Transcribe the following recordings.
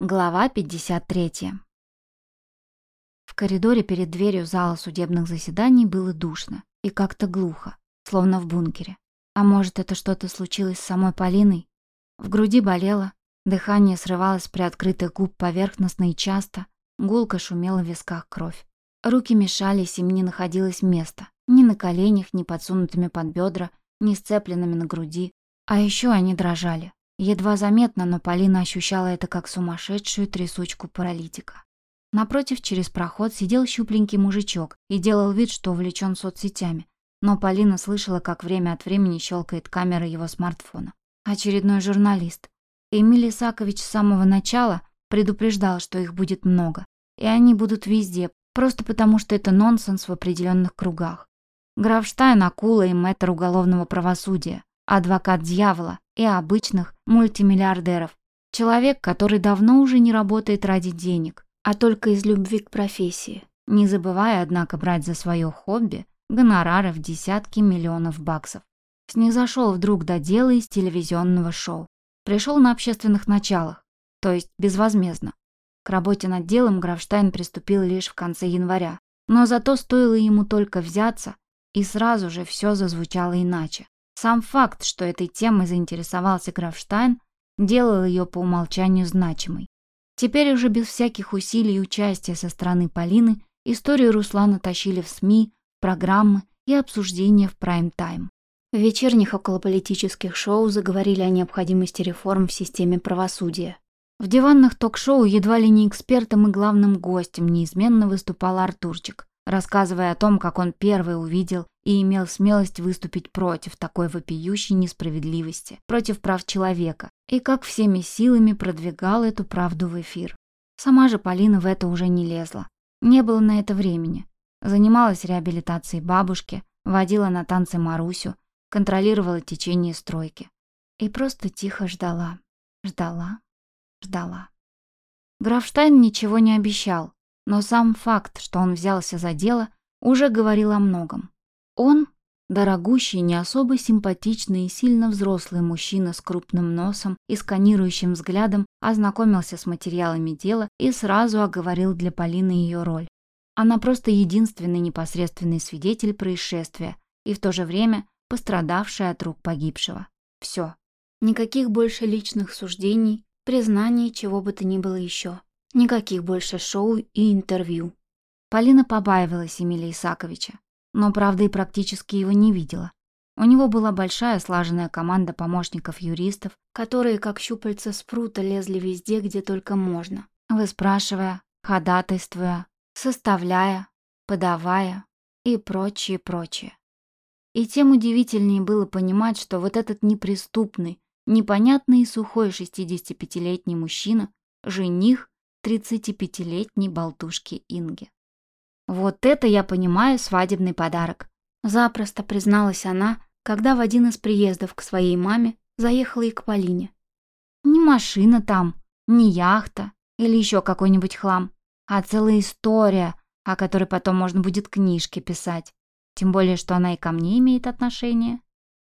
Глава 53. В коридоре перед дверью зала судебных заседаний было душно и как-то глухо, словно в бункере. А может, это что-то случилось с самой Полиной? В груди болело, дыхание срывалось при открытых губ поверхностно и часто, гулко шумела в висках кровь. Руки мешались, им не находилось места. Ни на коленях, ни подсунутыми под бедра, ни сцепленными на груди. А еще они дрожали. Едва заметно, но Полина ощущала это как сумасшедшую трясучку паралитика. Напротив, через проход, сидел щупленький мужичок и делал вид, что увлечен соцсетями. Но Полина слышала, как время от времени щелкает камера его смартфона. Очередной журналист. Эмиль Исакович с самого начала предупреждал, что их будет много. И они будут везде, просто потому что это нонсенс в определенных кругах. Графштайн – акула и мэтр уголовного правосудия, адвокат дьявола и обычных мультимиллиардеров. Человек, который давно уже не работает ради денег, а только из любви к профессии, не забывая, однако, брать за свое хобби гонорары в десятки миллионов баксов. Снизошел вдруг до дела из телевизионного шоу. Пришел на общественных началах, то есть безвозмездно. К работе над делом Графштайн приступил лишь в конце января, но зато стоило ему только взяться, и сразу же все зазвучало иначе. Сам факт, что этой темой заинтересовался Графштайн, делал ее по умолчанию значимой. Теперь уже без всяких усилий и участия со стороны Полины историю Руслана тащили в СМИ, программы и обсуждения в прайм-тайм. В вечерних околополитических шоу заговорили о необходимости реформ в системе правосудия. В диванных ток-шоу едва ли не экспертом и главным гостем неизменно выступал Артурчик, рассказывая о том, как он первый увидел и имел смелость выступить против такой вопиющей несправедливости, против прав человека, и как всеми силами продвигал эту правду в эфир. Сама же Полина в это уже не лезла. Не было на это времени. Занималась реабилитацией бабушки, водила на танцы Марусю, контролировала течение стройки. И просто тихо ждала, ждала, ждала. Графштайн ничего не обещал, но сам факт, что он взялся за дело, уже говорил о многом. Он – дорогущий, не особо симпатичный и сильно взрослый мужчина с крупным носом и сканирующим взглядом ознакомился с материалами дела и сразу оговорил для Полины ее роль. Она просто единственный непосредственный свидетель происшествия и в то же время пострадавшая от рук погибшего. Все. Никаких больше личных суждений, признаний, чего бы то ни было еще. Никаких больше шоу и интервью. Полина побаивалась Эмилия Исаковича, но, правда, и практически его не видела. У него была большая слаженная команда помощников-юристов, которые, как щупальца спрута, лезли везде, где только можно, выспрашивая, ходатайствуя, составляя, подавая и прочее, прочее. И тем удивительнее было понимать, что вот этот неприступный, непонятный и сухой 65-летний мужчина, жених 35-летней болтушки Инги. «Вот это я понимаю свадебный подарок», — запросто призналась она, когда в один из приездов к своей маме заехала и к Полине. «Не машина там, не яхта или еще какой-нибудь хлам, а целая история, о которой потом можно будет книжки писать. Тем более, что она и ко мне имеет отношение».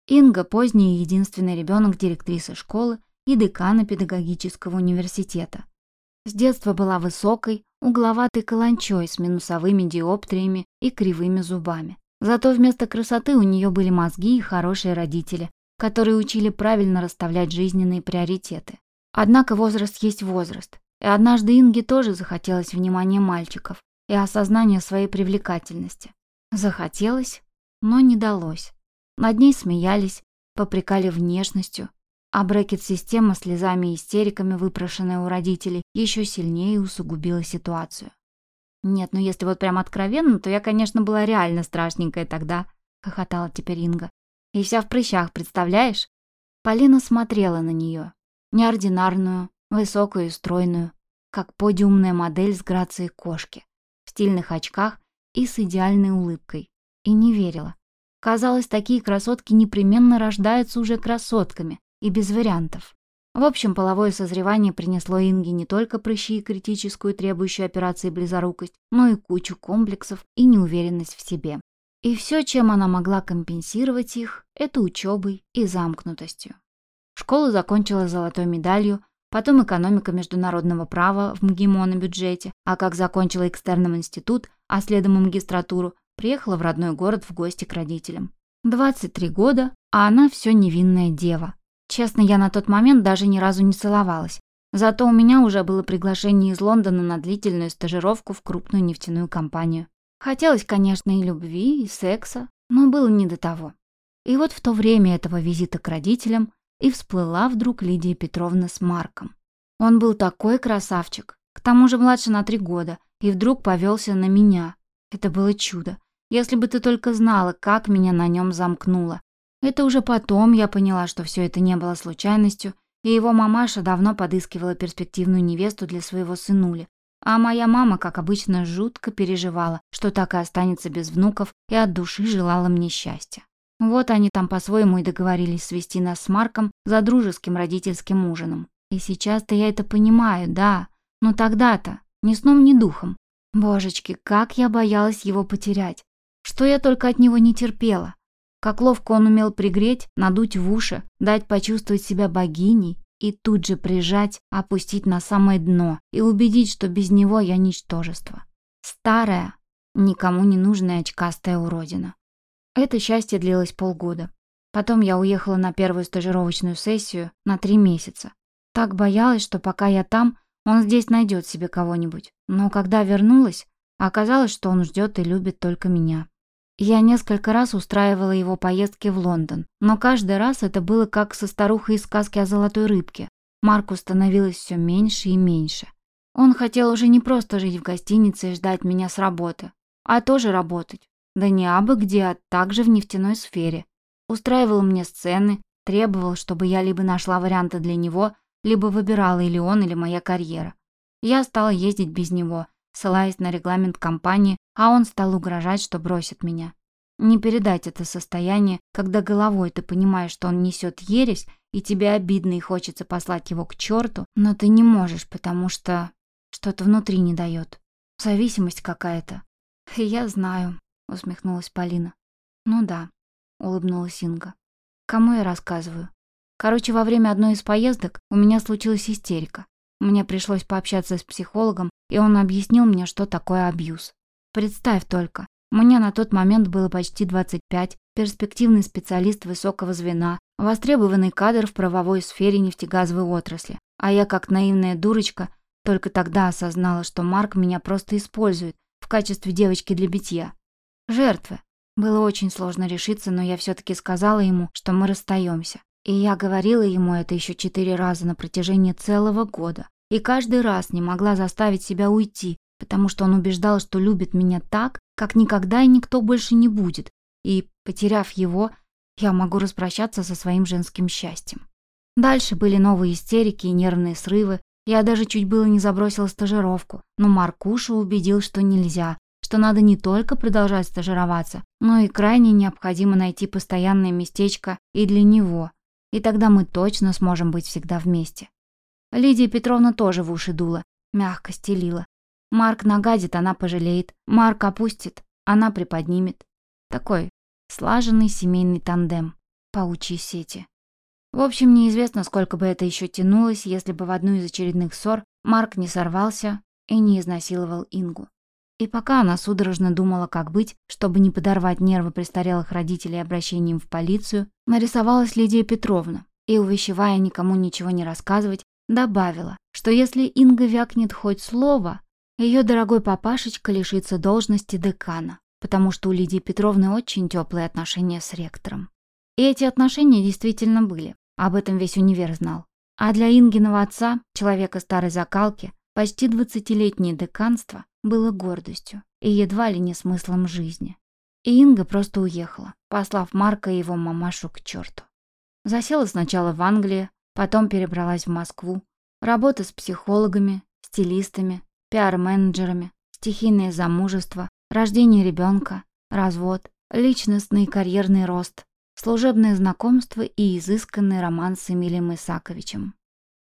Инга – поздний единственный ребенок директрисы школы и декана педагогического университета. С детства была высокой, угловатой каланчой с минусовыми диоптриями и кривыми зубами. Зато вместо красоты у нее были мозги и хорошие родители, которые учили правильно расставлять жизненные приоритеты. Однако возраст есть возраст, и однажды Инге тоже захотелось внимания мальчиков и осознания своей привлекательности. Захотелось, но не далось. Над ней смеялись, попрекали внешностью, а брекет-система слезами и истериками, выпрошенная у родителей, еще сильнее усугубила ситуацию. «Нет, ну если вот прям откровенно, то я, конечно, была реально страшненькая тогда», — хохотала теперь Инга. «И вся в прыщах, представляешь?» Полина смотрела на нее. Неординарную, высокую и стройную, как подиумная модель с грацией кошки, в стильных очках и с идеальной улыбкой. И не верила. Казалось, такие красотки непременно рождаются уже красотками, и без вариантов. В общем, половое созревание принесло Инге не только прыщи и критическую требующую операции близорукость, но и кучу комплексов и неуверенность в себе. И все, чем она могла компенсировать их, это учебой и замкнутостью. Школу закончила золотой медалью, потом экономика международного права в МГИМО на бюджете, а как закончила экстерном институт, а следом и магистратуру, приехала в родной город в гости к родителям. 23 года, а она все невинная дева. Честно, я на тот момент даже ни разу не целовалась. Зато у меня уже было приглашение из Лондона на длительную стажировку в крупную нефтяную компанию. Хотелось, конечно, и любви, и секса, но было не до того. И вот в то время этого визита к родителям и всплыла вдруг Лидия Петровна с Марком. Он был такой красавчик, к тому же младше на три года, и вдруг повелся на меня. Это было чудо. Если бы ты только знала, как меня на нем замкнуло. Это уже потом я поняла, что все это не было случайностью, и его мамаша давно подыскивала перспективную невесту для своего сынули. А моя мама, как обычно, жутко переживала, что так и останется без внуков, и от души желала мне счастья. Вот они там по-своему и договорились свести нас с Марком за дружеским родительским ужином. И сейчас-то я это понимаю, да, но тогда-то ни сном, ни духом. Божечки, как я боялась его потерять. Что я только от него не терпела. Как ловко он умел пригреть, надуть в уши, дать почувствовать себя богиней и тут же прижать, опустить на самое дно и убедить, что без него я ничтожество. Старая, никому не нужная очкастая уродина. Это счастье длилось полгода. Потом я уехала на первую стажировочную сессию на три месяца. Так боялась, что пока я там, он здесь найдет себе кого-нибудь. Но когда вернулась, оказалось, что он ждет и любит только меня. Я несколько раз устраивала его поездки в Лондон, но каждый раз это было как со старухой из сказки о золотой рыбке. Марку становилось все меньше и меньше. Он хотел уже не просто жить в гостинице и ждать меня с работы, а тоже работать. Да не абы где, а также в нефтяной сфере. Устраивал мне сцены, требовал, чтобы я либо нашла варианты для него, либо выбирала или он, или моя карьера. Я стала ездить без него, ссылаясь на регламент компании, а он стал угрожать, что бросит меня. Не передать это состояние, когда головой ты понимаешь, что он несет ересь, и тебе обидно и хочется послать его к черту, но ты не можешь, потому что что-то внутри не дает. Зависимость какая-то. Я знаю, усмехнулась Полина. Ну да, улыбнулась Инга. Кому я рассказываю? Короче, во время одной из поездок у меня случилась истерика. Мне пришлось пообщаться с психологом, и он объяснил мне, что такое абьюз. Представь только, мне на тот момент было почти 25, перспективный специалист высокого звена, востребованный кадр в правовой сфере нефтегазовой отрасли. А я, как наивная дурочка, только тогда осознала, что Марк меня просто использует в качестве девочки для битья. Жертвы. Было очень сложно решиться, но я все-таки сказала ему, что мы расстаемся. И я говорила ему это еще четыре раза на протяжении целого года. И каждый раз не могла заставить себя уйти, потому что он убеждал, что любит меня так, как никогда и никто больше не будет. И, потеряв его, я могу распрощаться со своим женским счастьем. Дальше были новые истерики и нервные срывы. Я даже чуть было не забросила стажировку, но Маркуша убедил, что нельзя, что надо не только продолжать стажироваться, но и крайне необходимо найти постоянное местечко и для него, и тогда мы точно сможем быть всегда вместе. Лидия Петровна тоже в уши дула, мягко стелила. Марк нагадит, она пожалеет. Марк опустит, она приподнимет. Такой слаженный семейный тандем. Паучьи сети. В общем, неизвестно, сколько бы это еще тянулось, если бы в одну из очередных ссор Марк не сорвался и не изнасиловал Ингу. И пока она судорожно думала, как быть, чтобы не подорвать нервы престарелых родителей обращением в полицию, нарисовалась Лидия Петровна и, увещевая никому ничего не рассказывать, добавила, что если Инга вякнет хоть слово, ее дорогой папашечка лишится должности декана, потому что у Лидии Петровны очень теплые отношения с ректором. И эти отношения действительно были, об этом весь универ знал. А для Ингиного отца, человека старой закалки, почти двадцатилетнее деканство было гордостью и едва ли не смыслом жизни. И Инга просто уехала, послав Марка и его мамашу к черту. Засела сначала в Англии, потом перебралась в Москву. Работа с психологами, стилистами, пиар-менеджерами, стихийное замужество, рождение ребенка, развод, личностный и карьерный рост, служебное знакомство и изысканный роман с Эмилием Исаковичем.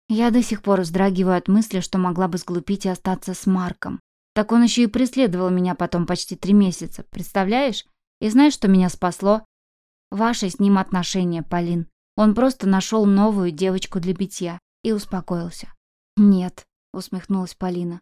Я до сих пор вздрагиваю от мысли, что могла бы сглупить и остаться с Марком. Так он еще и преследовал меня потом почти три месяца, представляешь? И знаешь, что меня спасло? Ваши с ним отношения, Полин. Он просто нашел новую девочку для битья и успокоился. «Нет», — усмехнулась Полина.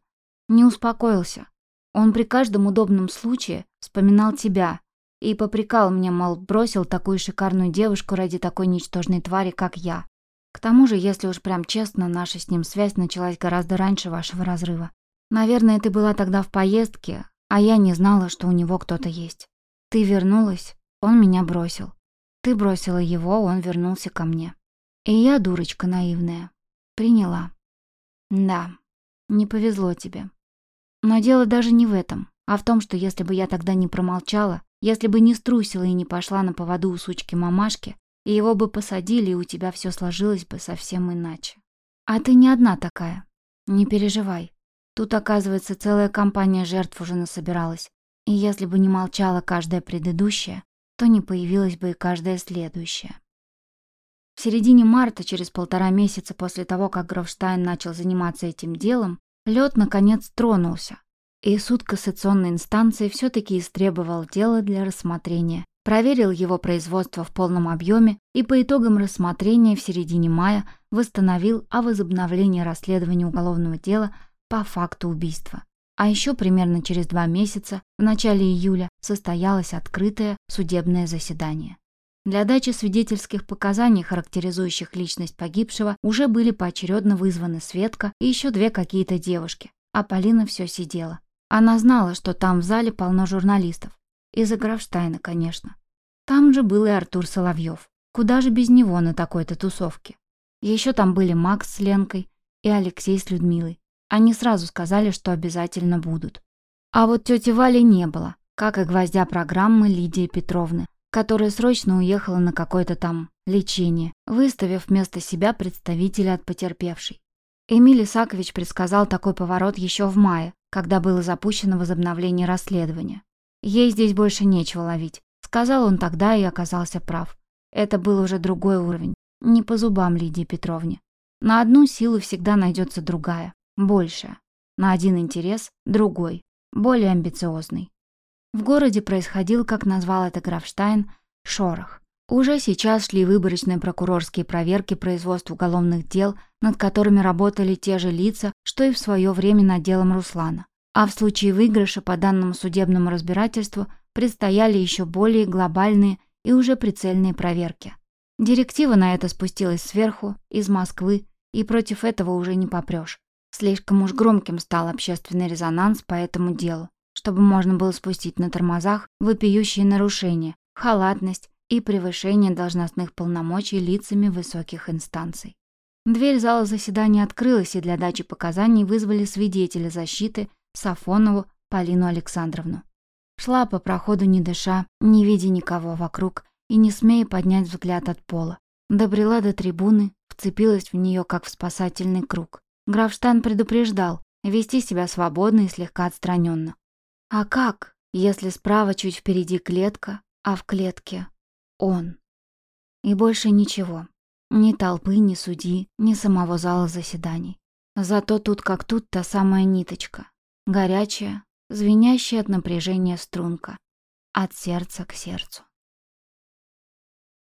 «Не успокоился. Он при каждом удобном случае вспоминал тебя и попрекал мне, мол, бросил такую шикарную девушку ради такой ничтожной твари, как я. К тому же, если уж прям честно, наша с ним связь началась гораздо раньше вашего разрыва. Наверное, ты была тогда в поездке, а я не знала, что у него кто-то есть. Ты вернулась, он меня бросил. Ты бросила его, он вернулся ко мне. И я, дурочка наивная, приняла. Да, не повезло тебе. Но дело даже не в этом, а в том, что если бы я тогда не промолчала, если бы не струсила и не пошла на поводу у сучки-мамашки, и его бы посадили, и у тебя все сложилось бы совсем иначе. А ты не одна такая. Не переживай. Тут, оказывается, целая компания жертв уже насобиралась. И если бы не молчала каждая предыдущая, то не появилась бы и каждая следующая. В середине марта, через полтора месяца после того, как Грофштайн начал заниматься этим делом, лед наконец тронулся, и суд кассационной инстанции все-таки истребовал дело для рассмотрения, проверил его производство в полном объеме и по итогам рассмотрения в середине мая восстановил о возобновлении расследования уголовного дела по факту убийства. А еще примерно через два месяца, в начале июля, состоялось открытое судебное заседание. Для дачи свидетельских показаний, характеризующих личность погибшего, уже были поочередно вызваны Светка и еще две какие-то девушки, а Полина все сидела. Она знала, что там в зале полно журналистов. Из-за Графштайна, конечно. Там же был и Артур Соловьев. Куда же без него на такой-то тусовке? Еще там были Макс с Ленкой и Алексей с Людмилой. Они сразу сказали, что обязательно будут. А вот тети Вали не было, как и гвоздя программы Лидии Петровны, которая срочно уехала на какое-то там лечение, выставив вместо себя представителя от потерпевшей. Эмиль Исакович предсказал такой поворот еще в мае, когда было запущено возобновление расследования. Ей здесь больше нечего ловить. Сказал он тогда и оказался прав. Это был уже другой уровень. Не по зубам Лидии Петровне. На одну силу всегда найдется другая, большая. На один интерес – другой, более амбициозный. В городе происходил, как назвал это Графштайн, шорох. Уже сейчас шли выборочные прокурорские проверки производства уголовных дел, над которыми работали те же лица, что и в свое время над делом Руслана. А в случае выигрыша по данному судебному разбирательству предстояли еще более глобальные и уже прицельные проверки. Директива на это спустилась сверху, из Москвы, и против этого уже не попрешь. Слишком уж громким стал общественный резонанс по этому делу, чтобы можно было спустить на тормозах вопиющие нарушения, халатность и превышение должностных полномочий лицами высоких инстанций. Дверь зала заседания открылась, и для дачи показаний вызвали свидетеля защиты Сафонову Полину Александровну. Шла по проходу не дыша, не видя никого вокруг и не смея поднять взгляд от пола. Добрела до трибуны, вцепилась в нее, как в спасательный круг. Графштан предупреждал вести себя свободно и слегка отстраненно. А как, если справа чуть впереди клетка, а в клетке он. И больше ничего. Ни толпы, ни судьи, ни самого зала заседаний. Зато тут как тут та самая ниточка. Горячая, звенящая от напряжения струнка. От сердца к сердцу.